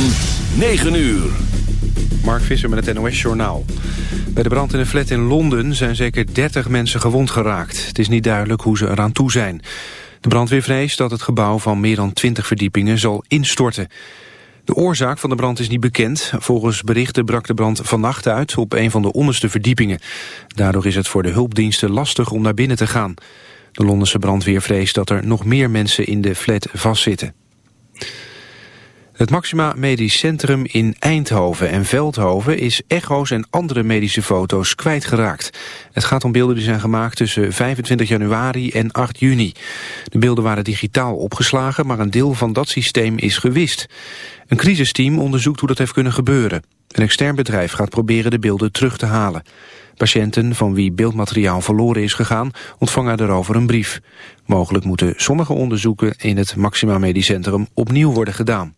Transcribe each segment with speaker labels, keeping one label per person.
Speaker 1: van 9 uur.
Speaker 2: Mark Visser met het NOS Journaal. Bij de brand in een flat in Londen zijn zeker 30 mensen gewond geraakt. Het is niet duidelijk hoe ze eraan toe zijn. De brandweer vreest dat het gebouw van meer dan 20 verdiepingen zal instorten. De oorzaak van de brand is niet bekend. Volgens berichten brak de brand vannacht uit op een van de onderste verdiepingen. Daardoor is het voor de hulpdiensten lastig om naar binnen te gaan. De Londense brandweer vreest dat er nog meer mensen in de flat vastzitten. Het Maxima Medisch Centrum in Eindhoven en Veldhoven is echo's en andere medische foto's kwijtgeraakt. Het gaat om beelden die zijn gemaakt tussen 25 januari en 8 juni. De beelden waren digitaal opgeslagen, maar een deel van dat systeem is gewist. Een crisisteam onderzoekt hoe dat heeft kunnen gebeuren. Een extern bedrijf gaat proberen de beelden terug te halen. Patiënten van wie beeldmateriaal verloren is gegaan ontvangen daarover een brief. Mogelijk moeten sommige onderzoeken in het Maxima Medisch Centrum opnieuw worden gedaan.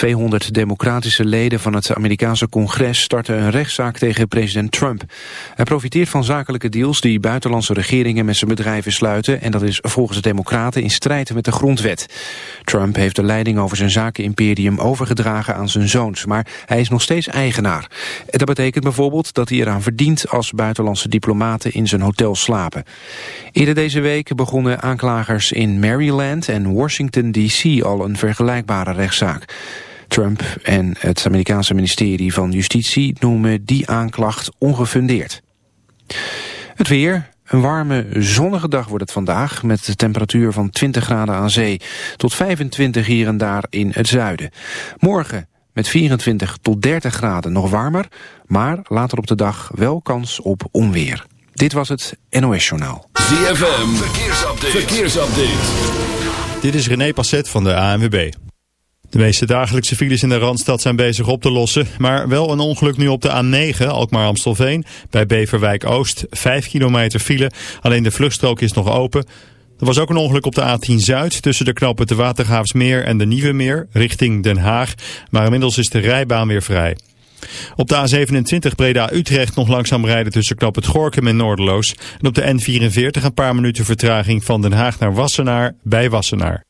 Speaker 2: 200 democratische leden van het Amerikaanse congres starten een rechtszaak tegen president Trump. Hij profiteert van zakelijke deals die buitenlandse regeringen met zijn bedrijven sluiten en dat is volgens de democraten in strijd met de grondwet. Trump heeft de leiding over zijn zakenimperium overgedragen aan zijn zoons, maar hij is nog steeds eigenaar. Dat betekent bijvoorbeeld dat hij eraan verdient als buitenlandse diplomaten in zijn hotel slapen. Eerder deze week begonnen aanklagers in Maryland en Washington D.C. al een vergelijkbare rechtszaak. Trump en het Amerikaanse ministerie van Justitie noemen die aanklacht ongefundeerd. Het weer, een warme, zonnige dag wordt het vandaag... met de temperatuur van 20 graden aan zee... tot 25 hier en daar in het zuiden. Morgen met 24 tot 30 graden nog warmer... maar later op de dag wel kans op onweer. Dit was het NOS Journaal.
Speaker 1: ZFM, verkeersupdate. verkeersupdate.
Speaker 3: Dit is René Passet van de ANWB. De meeste dagelijkse files in de Randstad zijn bezig op te lossen. Maar wel een ongeluk nu op de A9, Alkmaar-Amstelveen. Bij Beverwijk Oost, 5 kilometer file. Alleen de vluchtstrook is nog open. Er was ook een ongeluk op de A10 Zuid tussen de knoppen de Watergraafsmeer en de Nieuwe Meer richting Den Haag. Maar inmiddels is de rijbaan weer vrij. Op de A27 Breda-Utrecht nog langzaam rijden tussen knop het Gorkum en Noorderloos. En op de N44 een paar minuten vertraging van Den Haag naar Wassenaar bij Wassenaar.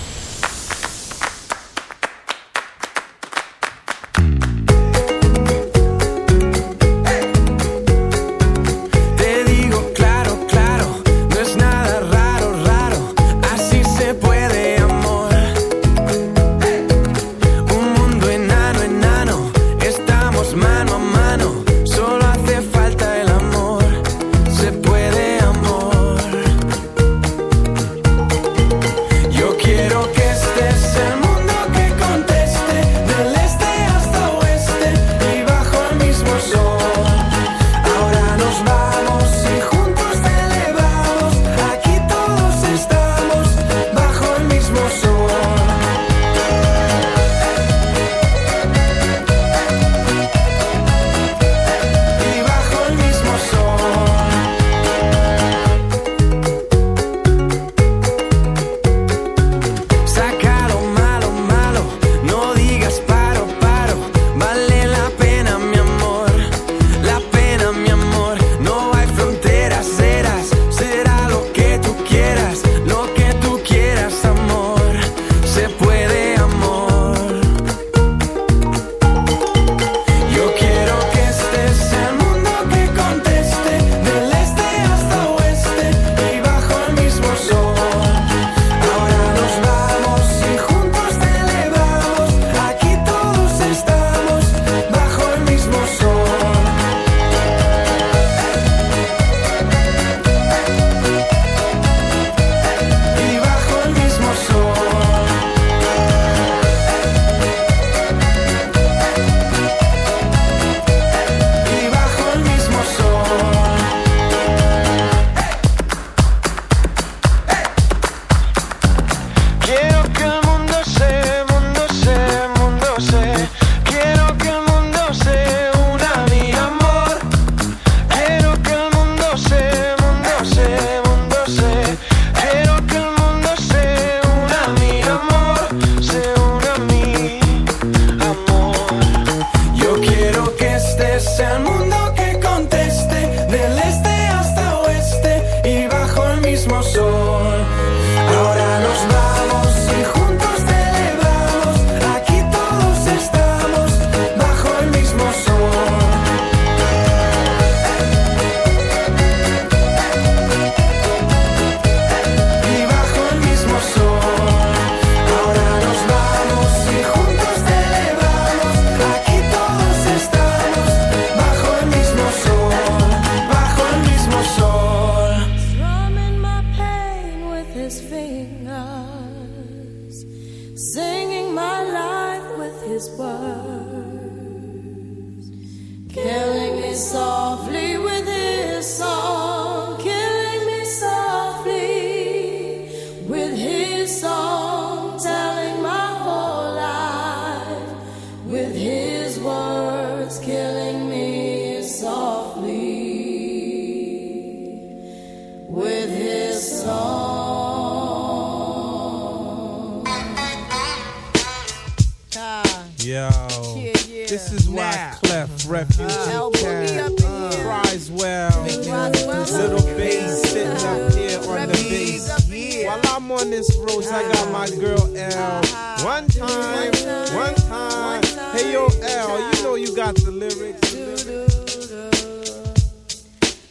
Speaker 4: lyrics. lyrics.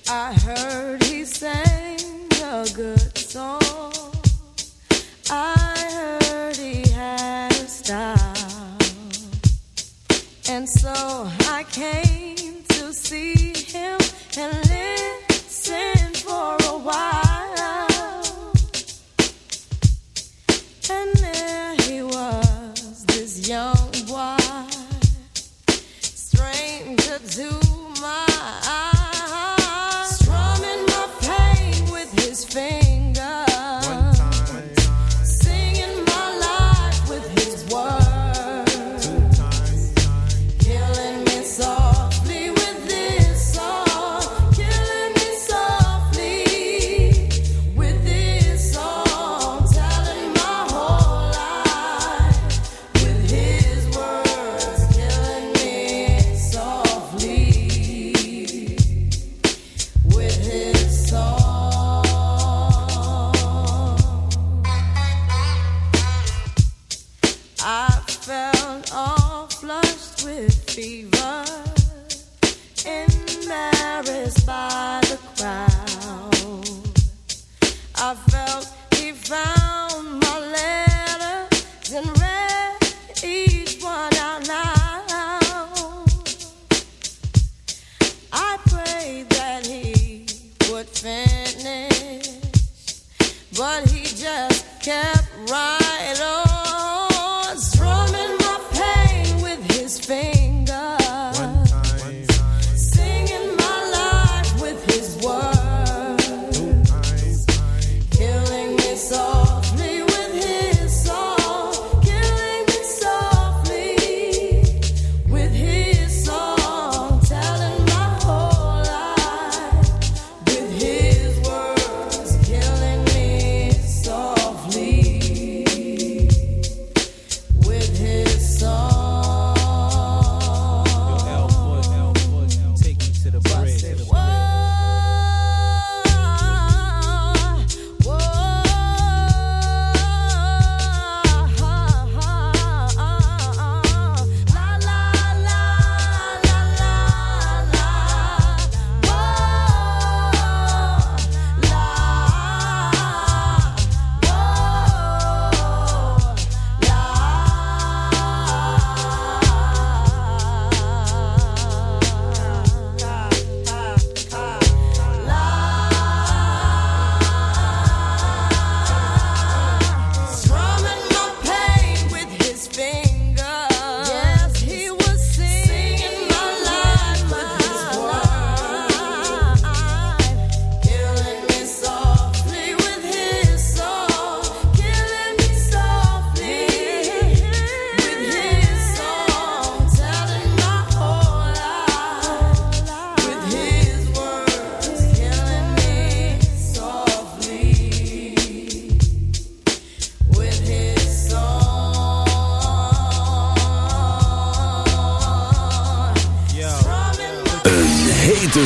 Speaker 5: I heard he sang a good song. I heard he had a style. And so I came to see him and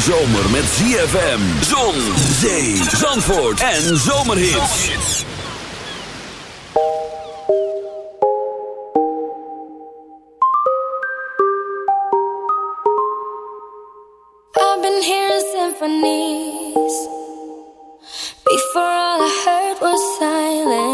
Speaker 1: zomer met ZFM. Zon, zee, zandvoort en zomerhits.
Speaker 6: I've been hearing symphonies. Before all I heard was silence.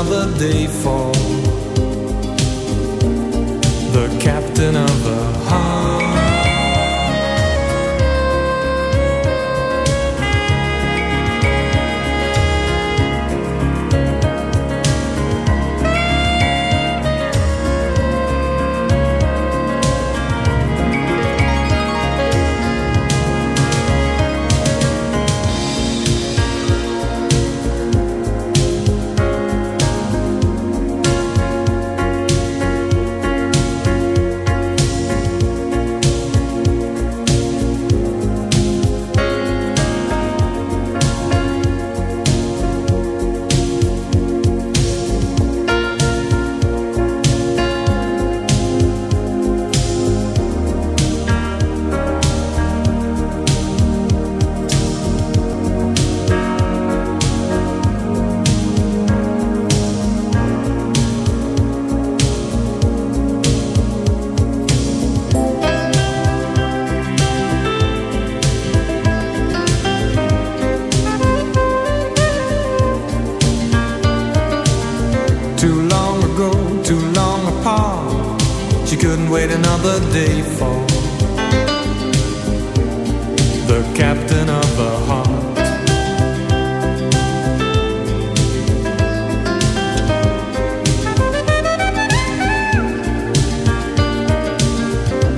Speaker 7: another day for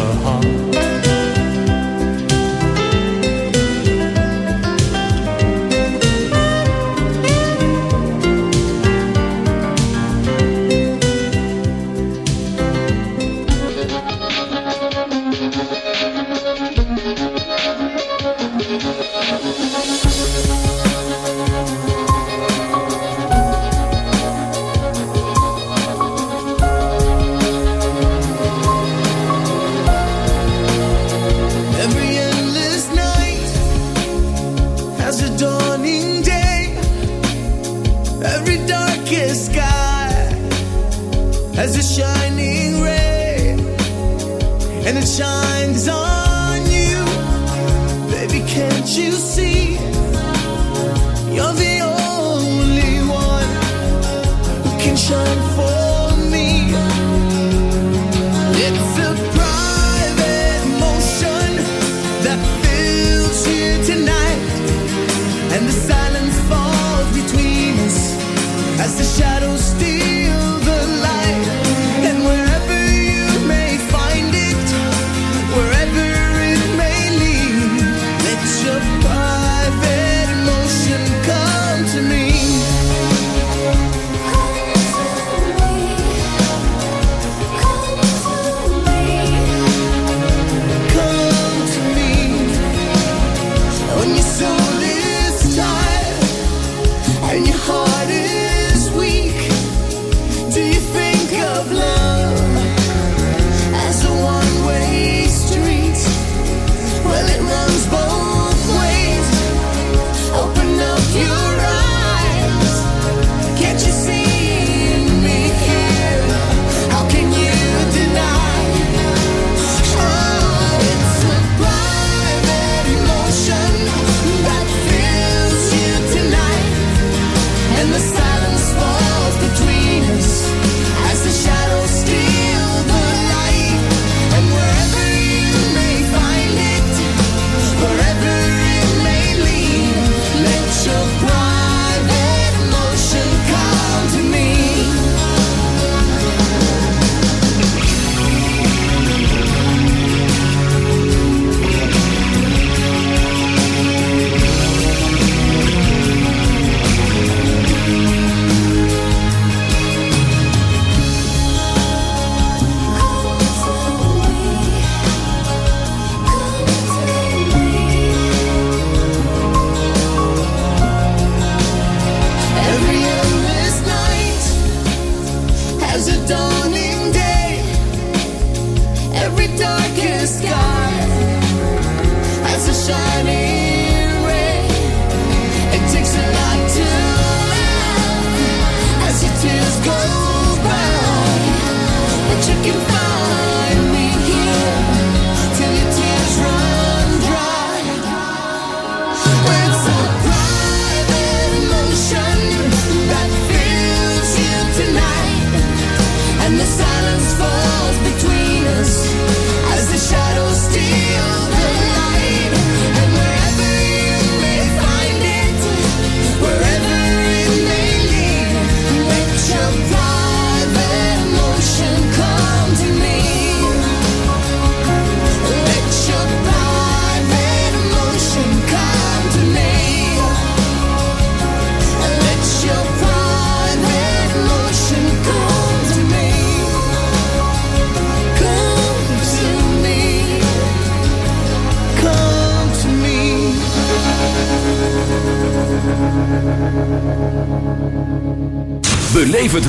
Speaker 8: 和好。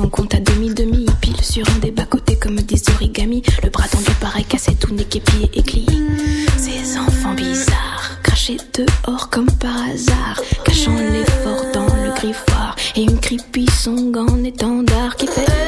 Speaker 5: on
Speaker 9: compte à demi-demi. Pile sur un des bas-côtés comme des origamis. Le bras tendu paraît cassé, tout niqué, pied et glié. Ces enfants bizarres, crachés dehors comme par hasard. Cachant l'effort dans le griffoir. Et une creepy song en étendard qui fait.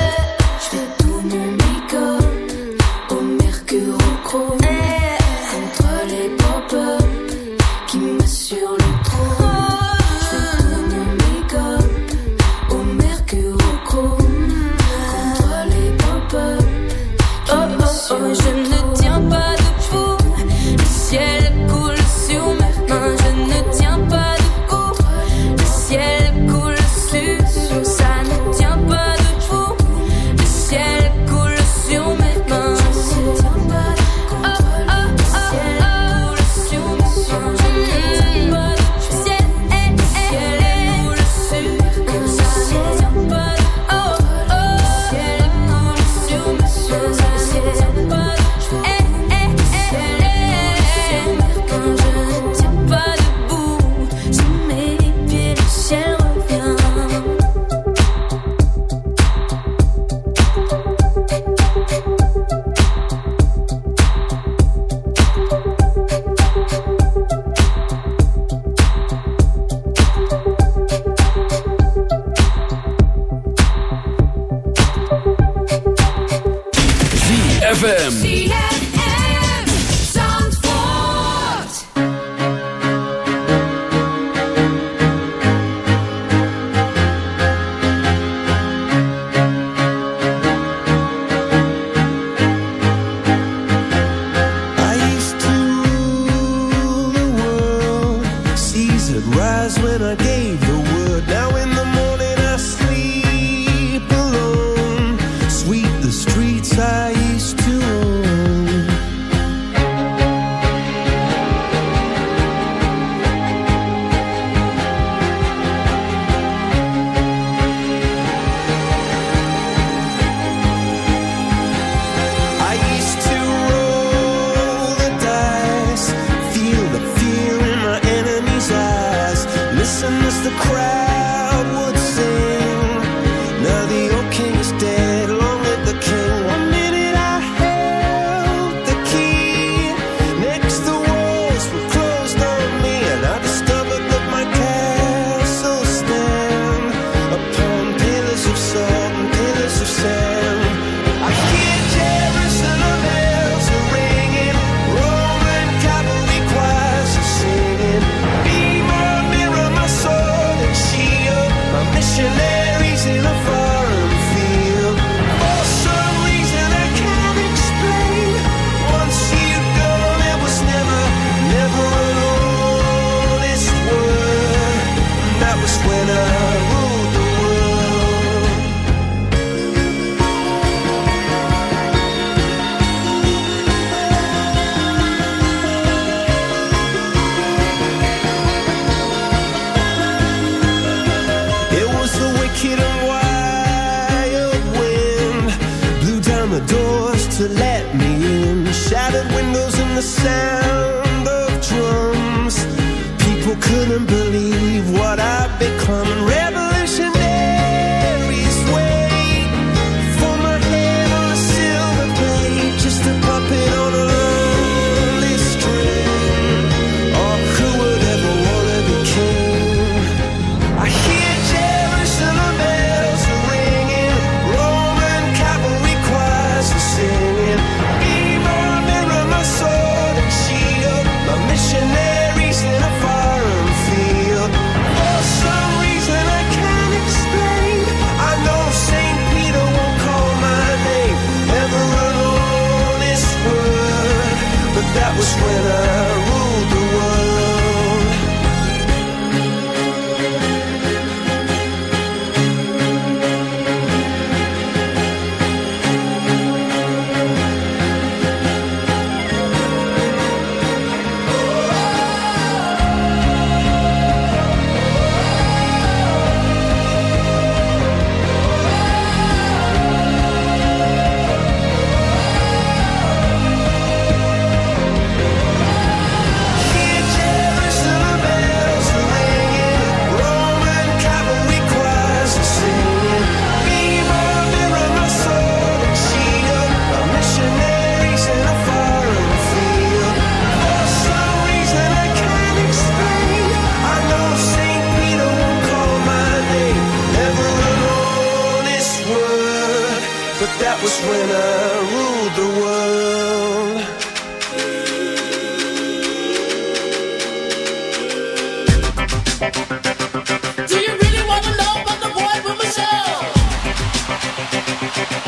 Speaker 5: couldn't believe what I've become.
Speaker 10: Bye.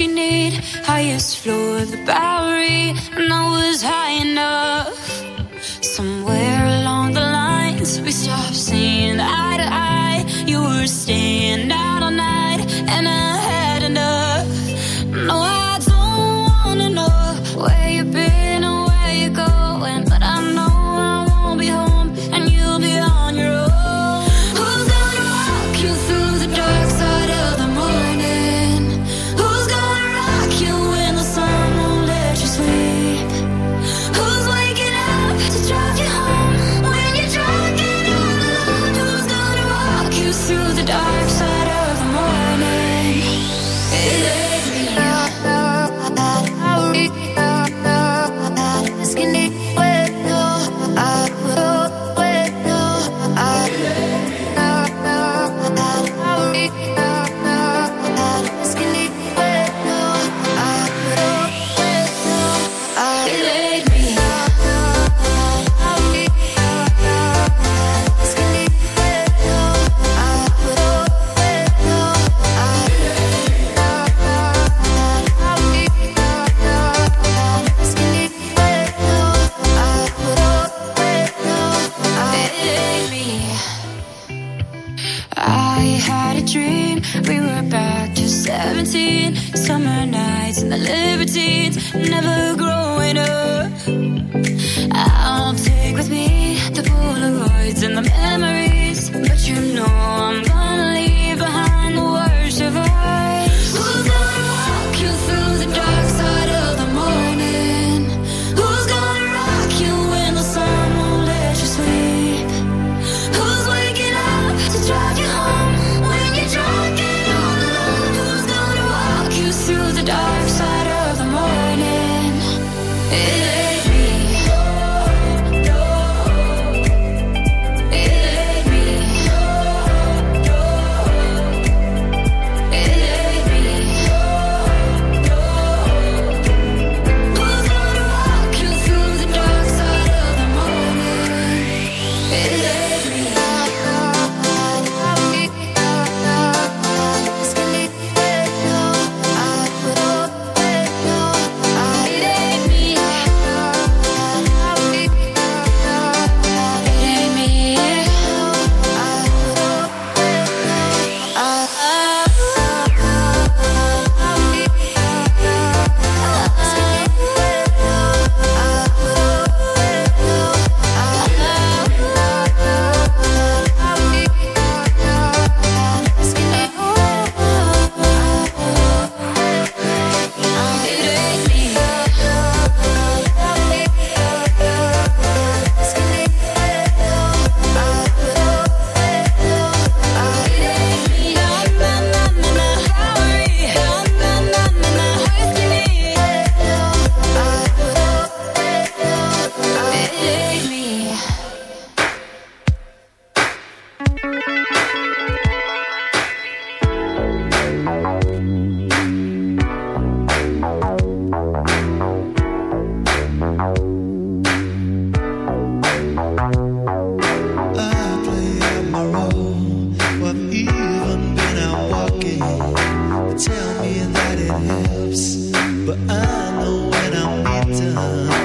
Speaker 10: mask. Highest floor of the Bowery, and I was high enough. But I know when I'm
Speaker 11: beaten.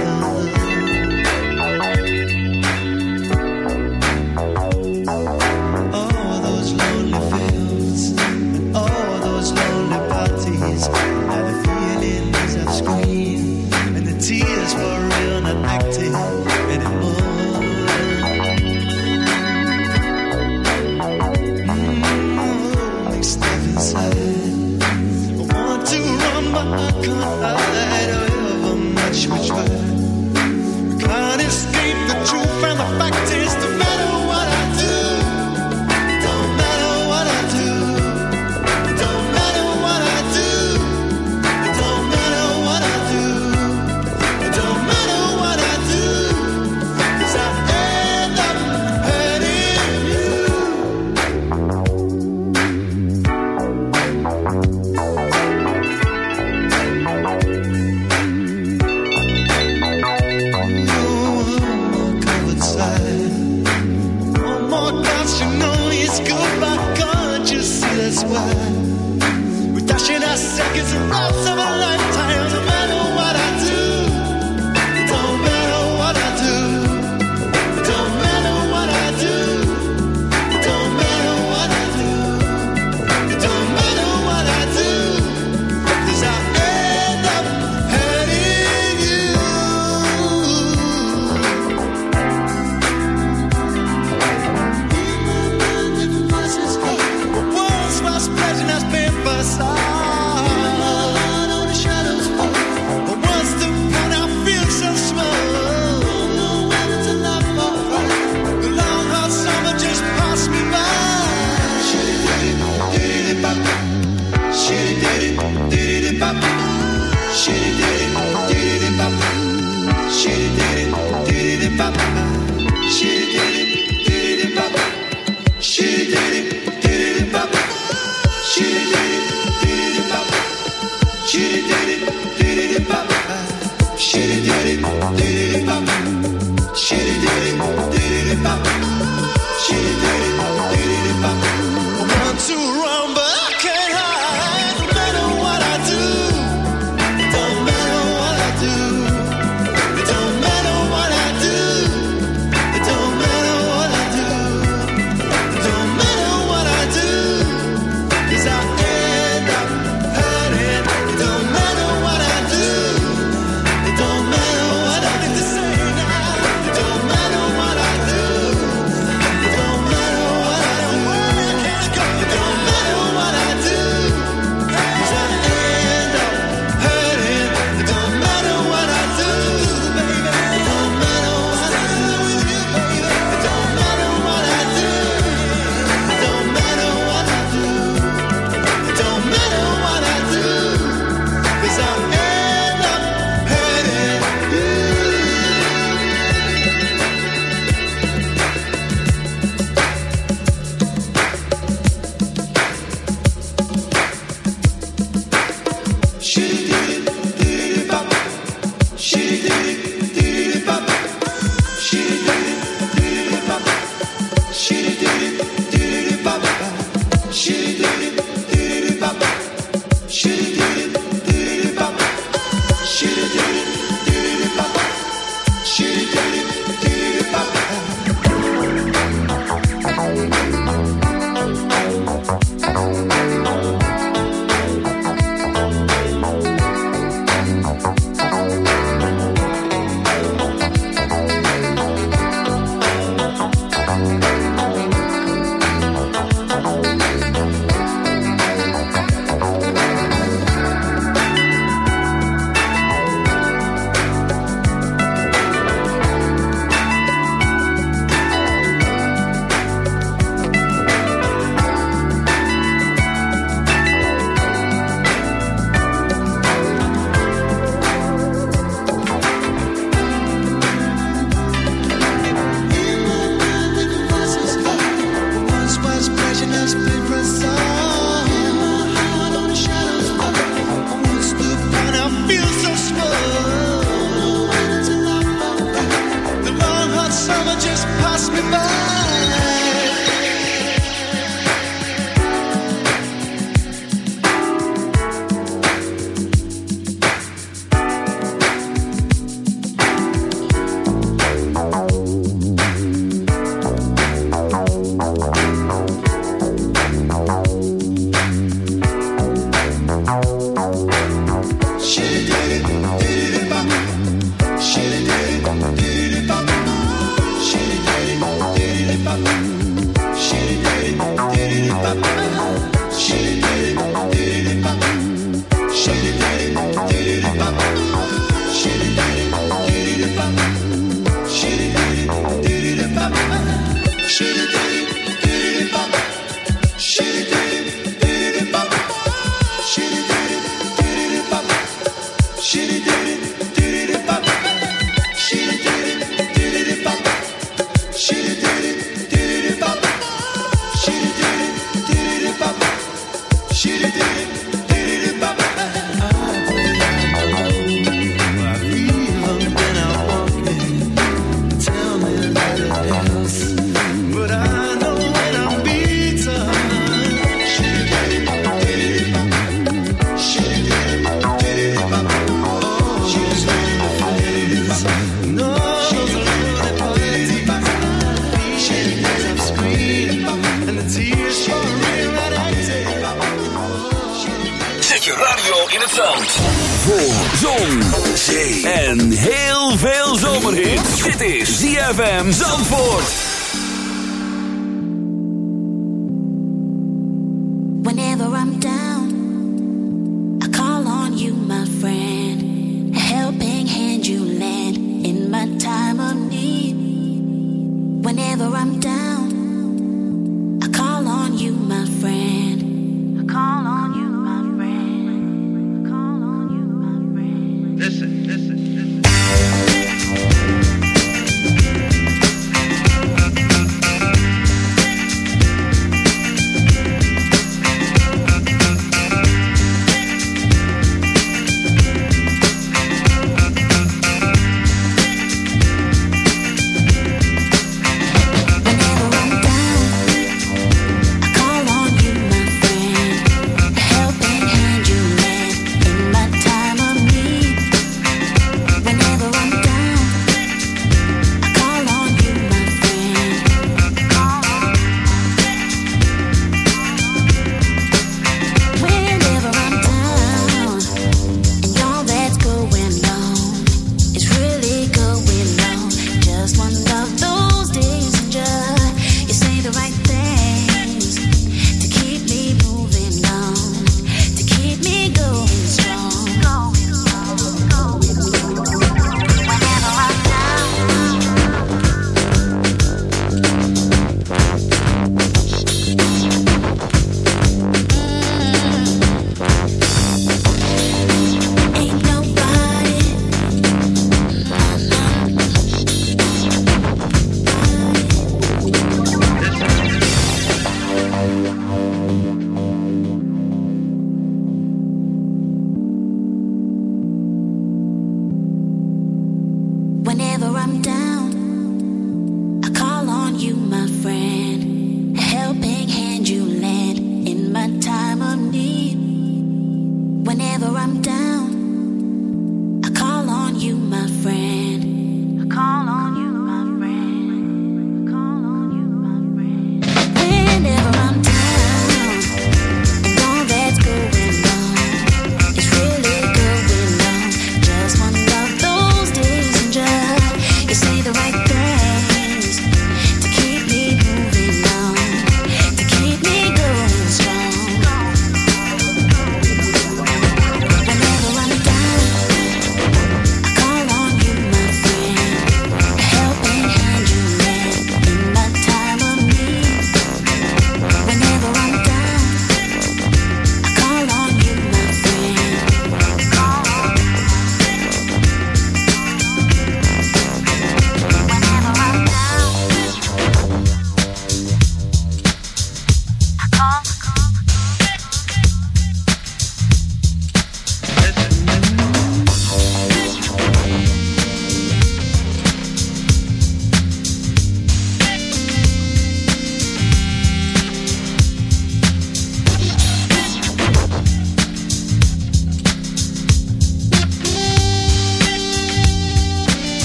Speaker 11: But